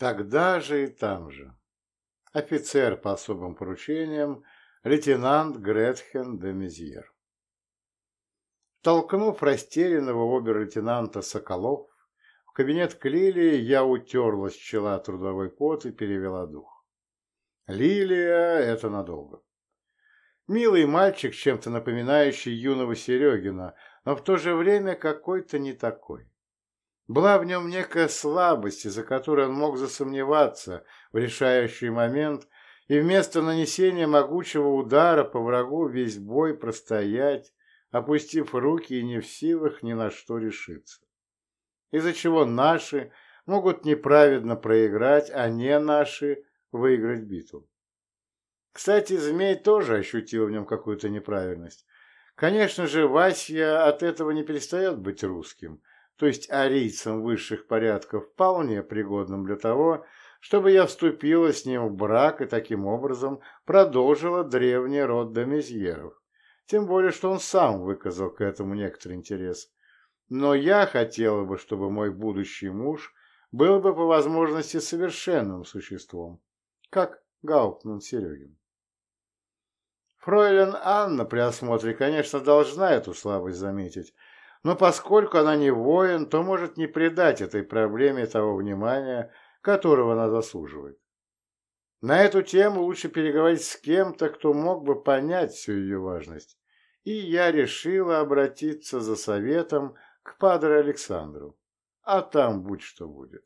Тогда же и там же. Офицер по особым поручениям, лейтенант Гретхен де Мезьер. Толкнув растерянного обер-лейтенанта Соколов, в кабинет к Лилии я утерла с чела трудовой пот и перевела дух. Лилия — это надолго. Милый мальчик, чем-то напоминающий юного Серегина, но в то же время какой-то не такой. Была в нем некая слабость, из-за которой он мог засомневаться в решающий момент и вместо нанесения могучего удара по врагу весь бой простоять, опустив руки и не в силах ни на что решиться. Из-за чего наши могут неправедно проиграть, а не наши выиграть битву. Кстати, змей тоже ощутил в нем какую-то неправильность. Конечно же, Вася от этого не перестает быть русским, то есть арийцем высших порядков, вполне пригодным для того, чтобы я вступила с ним в брак и таким образом продолжила древний род Домезьеров. Тем более, что он сам выказал к этому некоторый интерес. Но я хотела бы, чтобы мой будущий муж был бы по возможности совершенным существом, как Гауптман Серегин. Фройлен Анна при осмотре, конечно, должна эту слабость заметить, но поскольку она не воин, то может не придать этой проблеме того внимания, которого она заслуживает. На эту тему лучше переговорить с кем-то, кто мог бы понять всю ее важность, и я решила обратиться за советом к падре Александру, а там будь что будет.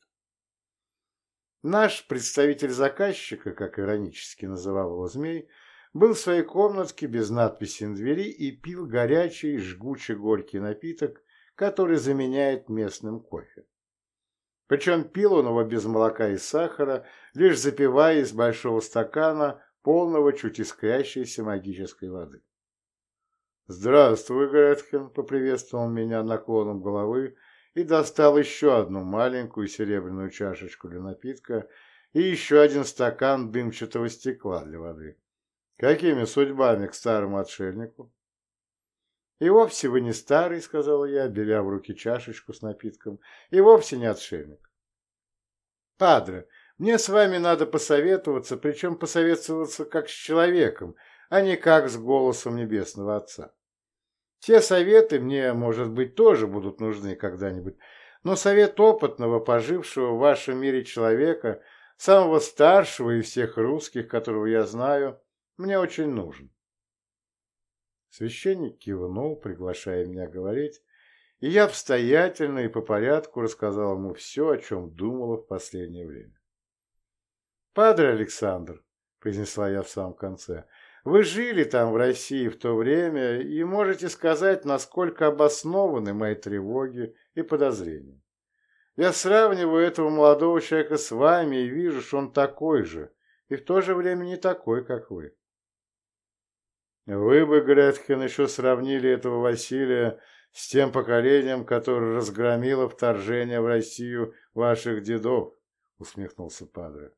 Наш представитель заказчика, как иронически называл его змей, был в своей комнатке без надписи на двери и пил горячий, жгучий горький напиток, который заменяет местным кофе. Причем пил он его без молока и сахара, лишь запивая из большого стакана полного чуть искрящейся магической воды. «Здравствуй, Гретхен!» — поприветствовал меня наклоном головы и достал еще одну маленькую серебряную чашечку для напитка и еще один стакан дымчатого стекла для воды. «Какими судьбами к старому отшельнику?» «И вовсе вы не старый», — сказал я, беря в руки чашечку с напитком, — «и вовсе не отшельник». «Падре, мне с вами надо посоветоваться, причем посоветоваться как с человеком, а не как с голосом Небесного Отца. Те советы мне, может быть, тоже будут нужны когда-нибудь, но совет опытного, пожившего в вашем мире человека, самого старшего из всех русских, которого я знаю, мне очень нужен. Священник кивнул, приглашая меня говорить, и я обстоятельно и по порядку рассказал ему все, о чем думала в последнее время. «Падре Александр», — произнесла я в самом конце, — «вы жили там, в России, в то время, и можете сказать, насколько обоснованы мои тревоги и подозрения. Я сравниваю этого молодого человека с вами и вижу, что он такой же, и в то же время не такой, как вы. Вы бы, Гретхен, еще сравнили этого Василия с тем поколением, которое разгромило вторжение в Россию ваших дедов, усмехнулся Падре.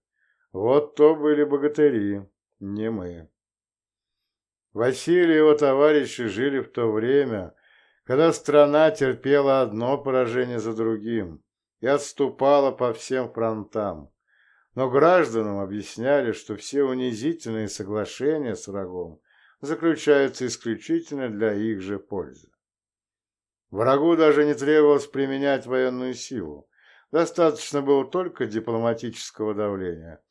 Вот то были богатыри, не мы. Василий и его товарищи жили в то время, когда страна терпела одно поражение за другим и отступала по всем фронтам. Но гражданам объясняли, что все унизительные соглашения с врагом заключаются исключительно для их же пользы. Врагу даже не требовалось применять военную силу, достаточно было только дипломатического давления,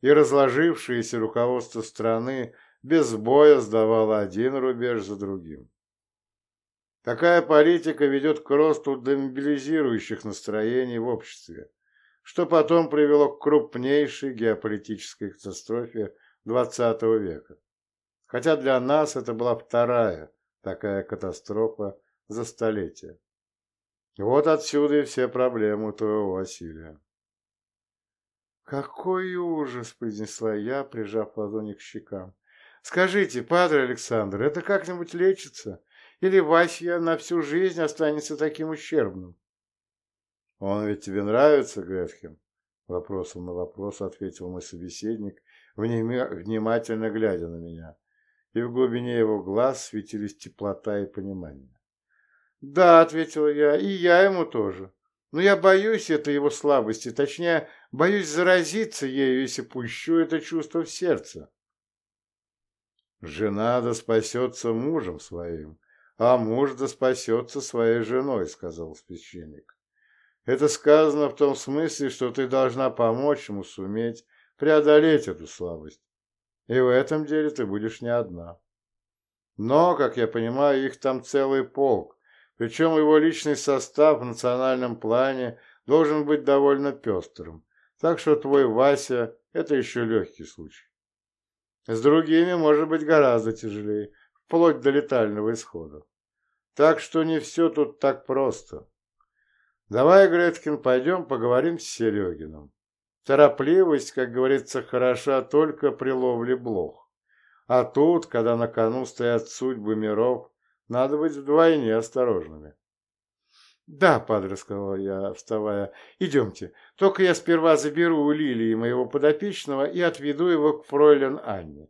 и разложившееся руководство страны без боя сдавало один рубеж за другим. Такая политика ведет к росту демобилизирующих настроений в обществе, что потом привело к крупнейшей геополитической катастрофе XX века хотя для нас это была вторая такая катастрофа за столетие. Вот отсюда и все проблемы твоего Василия. «Какой ужас!» — произнесла я, прижав ладони к щекам. «Скажите, падре Александр, это как-нибудь лечится? Или Вася на всю жизнь останется таким ущербным?» «Он ведь тебе нравится, Гретхен?» Вопросом на вопрос ответил мой собеседник, внимательно глядя на меня и в глубине его глаз светились теплота и понимание. «Да», — ответила я, — «и я ему тоже. Но я боюсь этой его слабости, точнее, боюсь заразиться ею, если пущу это чувство в сердце. Жена да спасется мужем своим, а муж да спасется своей женой, сказал священник. Это сказано в том смысле, что ты должна помочь ему суметь преодолеть эту слабость. И в этом деле ты будешь не одна. Но, как я понимаю, их там целый полк, причем его личный состав в национальном плане должен быть довольно пестрым, так что твой Вася – это еще легкий случай. С другими может быть гораздо тяжелее, вплоть до летального исхода. Так что не все тут так просто. Давай, Греткин, пойдем поговорим с Серегиным. Торопливость, как говорится, хороша только при ловле блох. А тут, когда на кону стоят судьбы миров, надо быть вдвойне осторожными. «Да, падре», — сказала я, вставая, — «идемте. Только я сперва заберу у Лилии моего подопечного и отведу его к фройлен Анне.